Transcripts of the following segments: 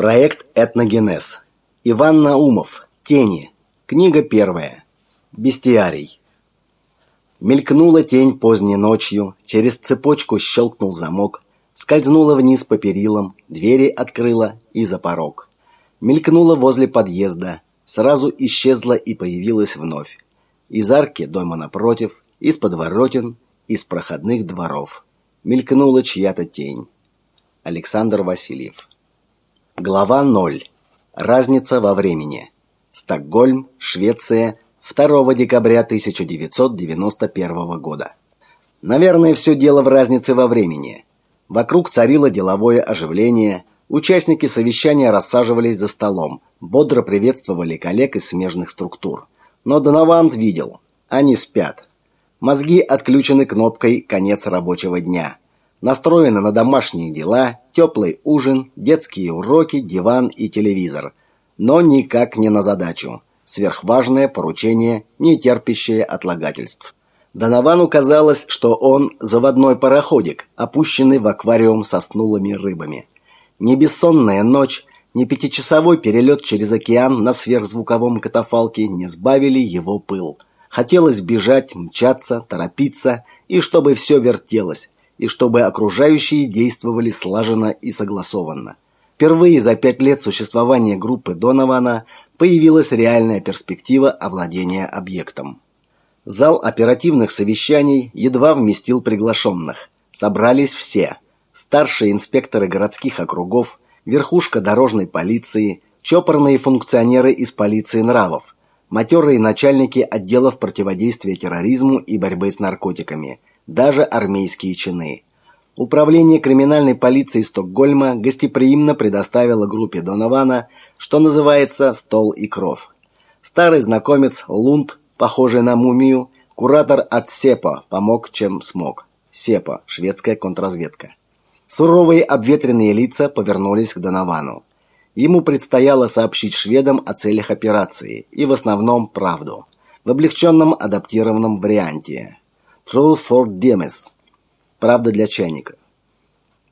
Проект «Этногенез». Иван Наумов. Тени. Книга первая. Бестиарий. Мелькнула тень поздней ночью, через цепочку щелкнул замок, скользнула вниз по перилам, двери открыла и за порог. Мелькнула возле подъезда, сразу исчезла и появилась вновь. Из арки дома напротив, из подворотен, из проходных дворов. Мелькнула чья-то тень. Александр Васильев. Глава 0. Разница во времени. Стокгольм, Швеция, 2 декабря 1991 года. Наверное, все дело в разнице во времени. Вокруг царило деловое оживление, участники совещания рассаживались за столом, бодро приветствовали коллег из смежных структур. Но Донован видел, они спят. Мозги отключены кнопкой «Конец рабочего дня» настроена на домашние дела, теплый ужин, детские уроки, диван и телевизор, но никак не на задачу. Сверхважное поручение, не терпящее отлагательств. Доновану казалось, что он заводной пароходик, опущенный в аквариум со снулыми рыбами. Ни бессонная ночь, ни пятичасовой перелет через океан на сверхзвуковом катафалке не сбавили его пыл. Хотелось бежать, мчаться, торопиться, и чтобы все вертелось, и чтобы окружающие действовали слаженно и согласованно. Впервые за пять лет существования группы Донована появилась реальная перспектива овладения объектом. Зал оперативных совещаний едва вместил приглашенных. Собрались все: старшие инспекторы городских округов, верхушка дорожной полиции, чопорные функционеры из полиции нравов, матерые начальники отделов противодействия терроризму и борьбы с наркотиками, даже армейские чины. Управление криминальной полиции Стокгольма гостеприимно предоставило группе Донована, что называется, стол и кров. Старый знакомец Лунд, похожий на мумию, куратор от СЕПа, помог чем смог. СЕПа шведская контрразведка. Суровые обветренные лица повернулись к Доновану. Ему предстояло сообщить шведам о целях операции и в основном правду в облегченном адаптированном варианте. True for Demes. Правда для чайника.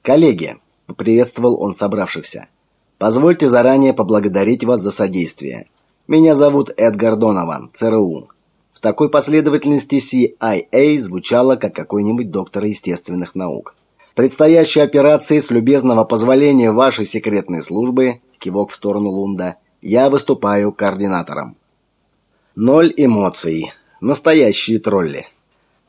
Коллеги, поприветствовал он собравшихся. Позвольте заранее поблагодарить вас за содействие. Меня зовут Эдгар Донован, ЦРУ. В такой последовательности CIA звучало как какой-нибудь доктор естественных наук. Предстоящей операции с любезного позволения вашей секретной службы, кивок в сторону Лунда, я выступаю координатором. Ноль эмоций. Настоящие тролли.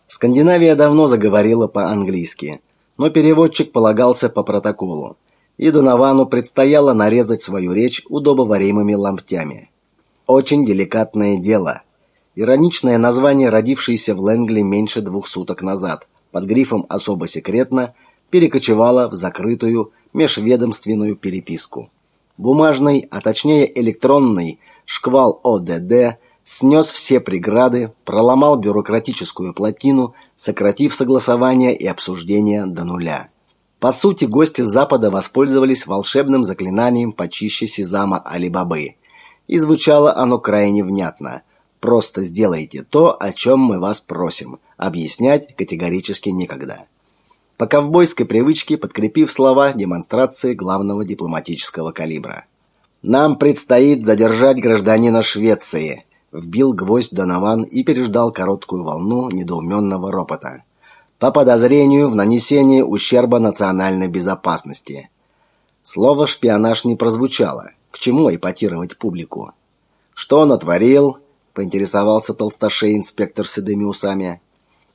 Скандинавия давно заговорила по-английски, но переводчик полагался по протоколу, и Доновану предстояло нарезать свою речь удобоваримыми ломтями. Очень деликатное дело. Ироничное название, родившееся в Лэнгли меньше двух суток назад, под грифом «особо секретно», перекочевало в закрытую межведомственную переписку. Бумажный, а точнее электронный, шквал ОДД – снес все преграды, проломал бюрократическую плотину, сократив согласование и обсуждение до нуля. По сути, гости Запада воспользовались волшебным заклинанием почище Сезама Али-Бабы. И звучало оно крайне внятно. Просто сделайте то, о чем мы вас просим. Объяснять категорически некогда. По ковбойской привычке подкрепив слова демонстрации главного дипломатического калибра. Нам предстоит задержать гражданина Швеции, Вбил гвоздь Донован и переждал короткую волну недоуменного ропота. По подозрению в нанесении ущерба национальной безопасности. Слово «шпионаж» не прозвучало. К чему эпатировать публику? «Что он отворил?» – поинтересовался толстошей инспектор с седыми усами.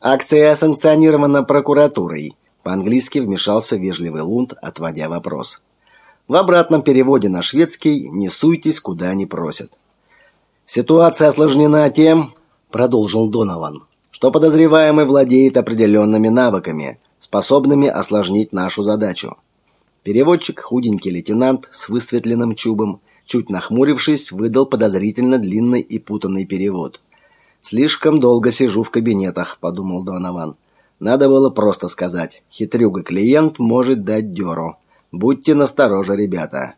«Акция санкционирована прокуратурой», – по-английски вмешался вежливый Лунд, отводя вопрос. В обратном переводе на шведский «не суйтесь, куда не просят». Ситуация осложнена тем, продолжил Донован, что подозреваемый владеет определенными навыками, способными осложнить нашу задачу. Переводчик, худенький лейтенант с высветленным чубом, чуть нахмурившись, выдал подозрительно длинный и путанный перевод. Слишком долго сижу в кабинетах, подумал Донован. Надо было просто сказать: хитрюга клиент может дать дёру. Будьте настороже, ребята.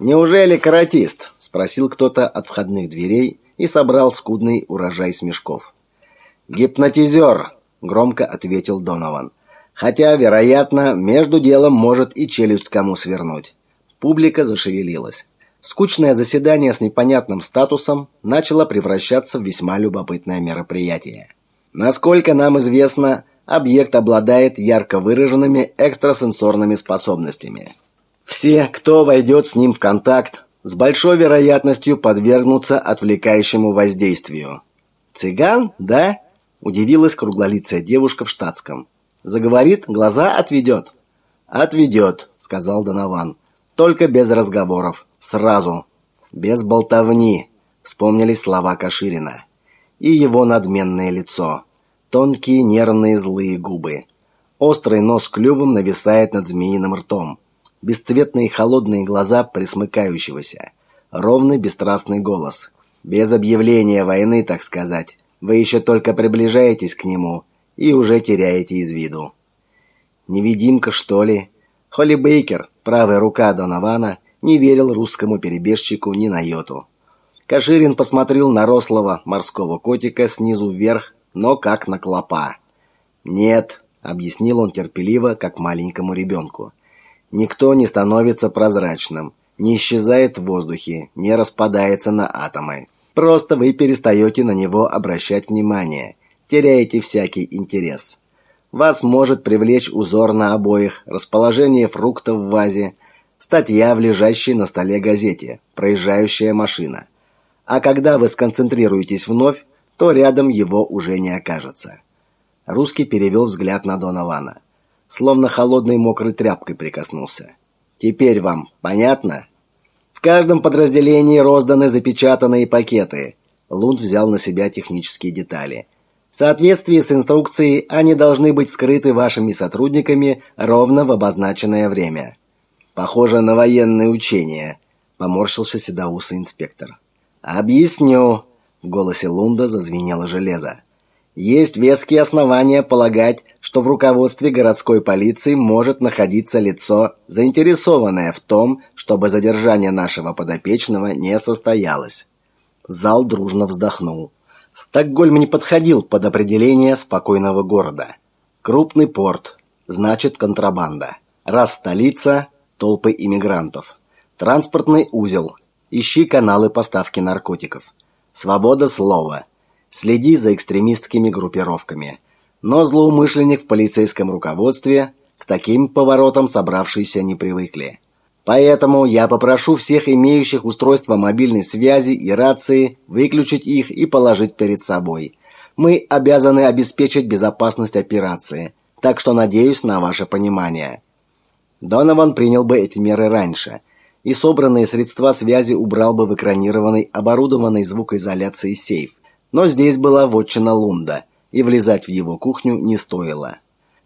Неужели каратист? спросил кто-то от входных дверей и собрал скудный урожай смешков. Гипнотизер, громко ответил Донован. Хотя, вероятно, между делом может и челюсть кому свернуть. Публика зашевелилась. Скучное заседание с непонятным статусом начало превращаться в весьма любопытное мероприятие. Насколько нам известно, объект обладает ярко выраженными экстрасенсорными способностями. Все, кто войдет с ним в контакт, с большой вероятностью подвергнутся отвлекающему воздействию. Цыган, да? удивилась круглолицая девушка в штатском. Заговорит, глаза отведет. Отведет, сказал Донован. Только без разговоров, сразу, без болтовни. Вспомнились слова Каширина и его надменное лицо, тонкие нервные злые губы. Острый нос клювом нависает над змеиным ртом. Бесцветные холодные глаза присмыкающегося. Ровный бесстрастный голос. Без объявления войны, так сказать. Вы еще только приближаетесь к нему и уже теряете из виду. Невидимка, что ли? Холли Бейкер, правая рука Донована, не верил русскому перебежчику ни на йоту. Каширин посмотрел на рослого морского котика снизу вверх, но как на клопа. «Нет», — объяснил он терпеливо, как маленькому ребенку. «Никто не становится прозрачным, не исчезает в воздухе, не распадается на атомы. Просто вы перестаете на него обращать внимание, теряете всякий интерес. Вас может привлечь узор на обоих, расположение фруктов в вазе, статья в лежащей на столе газете, проезжающая машина. А когда вы сконцентрируетесь вновь, то рядом его уже не окажется. Русский перевел взгляд на Донована, словно холодной мокрой тряпкой прикоснулся. Теперь вам понятно? В каждом подразделении розданы запечатанные пакеты. Лунд взял на себя технические детали. В соответствии с инструкцией они должны быть скрыты вашими сотрудниками ровно в обозначенное время. Похоже на военное учение, поморщился седоусый инспектор. Объясню, в голосе Лунда зазвенело железо. Есть веские основания полагать, что в руководстве городской полиции может находиться лицо, заинтересованное в том, чтобы задержание нашего подопечного не состоялось. Зал дружно вздохнул. Стокгольм не подходил под определение спокойного города. Крупный порт, значит контрабанда. Раз столица толпы иммигрантов. Транспортный узел. Ищи каналы поставки наркотиков. Свобода слова. Следи за экстремистскими группировками. Но злоумышленник в полицейском руководстве к таким поворотам собравшиеся не привыкли. Поэтому я попрошу всех имеющих устройства мобильной связи и рации выключить их и положить перед собой. Мы обязаны обеспечить безопасность операции, так что надеюсь на ваше понимание. Донован принял бы эти меры раньше, и собранные средства связи убрал бы в экранированный, оборудованный звукоизоляцией сейф. Но здесь была вотчина Лунда, и влезать в его кухню не стоило.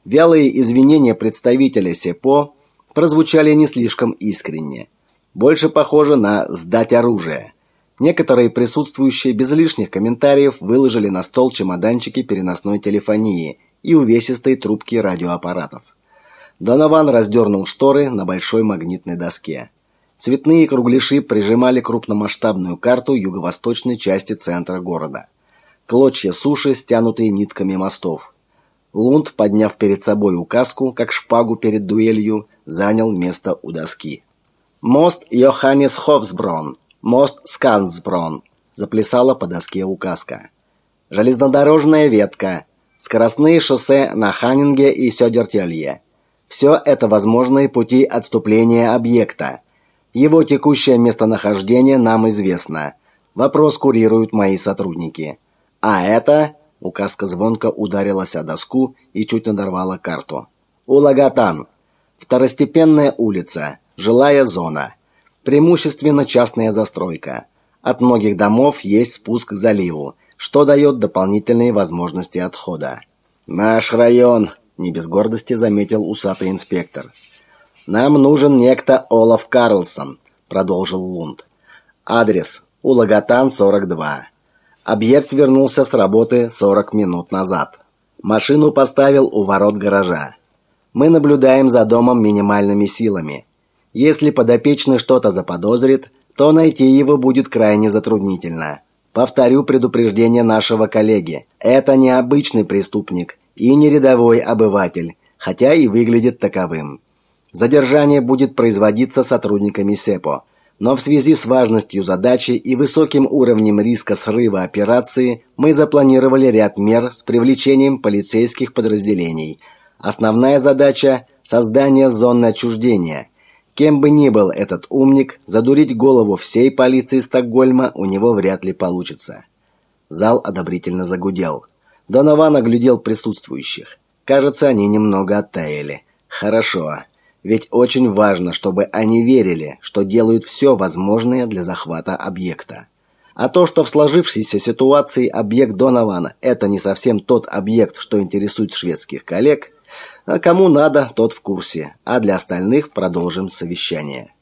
Вялые извинения представителя СЕПО прозвучали не слишком искренне. Больше похоже на «сдать оружие». Некоторые присутствующие без лишних комментариев выложили на стол чемоданчики переносной телефонии и увесистые трубки радиоаппаратов. Донован раздернул шторы на большой магнитной доске. Цветные кругляши прижимали крупномасштабную карту юго-восточной части центра города. Клочья суши, стянутые нитками мостов. Лунд, подняв перед собой указку, как шпагу перед дуэлью, занял место у доски. Мост Йоханнес Хофсброн, мост Скансброн, заплясала по доске указка. Железнодорожная ветка, скоростные шоссе на Ханнинге и Сёдертелье. Все это возможные пути отступления объекта. Его текущее местонахождение нам известно. Вопрос курируют мои сотрудники. А это указка звонко ударилась о доску и чуть надорвала карту. Улагатан. Второстепенная улица, жилая зона. Преимущественно частная застройка. От многих домов есть спуск к заливу, что дает дополнительные возможности отхода. Наш район, не без гордости заметил усатый инспектор. Нам нужен некто Олаф Карлсон, продолжил Лунд. Адрес: Улагатан 42. Объект вернулся с работы 40 минут назад. Машину поставил у ворот гаража. Мы наблюдаем за домом минимальными силами. Если подопечный что-то заподозрит, то найти его будет крайне затруднительно. Повторю предупреждение нашего коллеги. Это не обычный преступник, и не рядовой обыватель, хотя и выглядит таковым. Задержание будет производиться сотрудниками СЕПО, но в связи с важностью задачи и высоким уровнем риска срыва операции мы запланировали ряд мер с привлечением полицейских подразделений. Основная задача создание зоны отчуждения. Кем бы ни был этот умник, задурить голову всей полиции Стокгольма у него вряд ли получится. Зал одобрительно загудел. Донован оглядел присутствующих. Кажется, они немного оттаяли. Хорошо. Ведь очень важно, чтобы они верили, что делают все возможное для захвата объекта. А то, что в сложившейся ситуации объект Донована это не совсем тот объект, что интересует шведских коллег, а кому надо, тот в курсе. А для остальных продолжим совещание.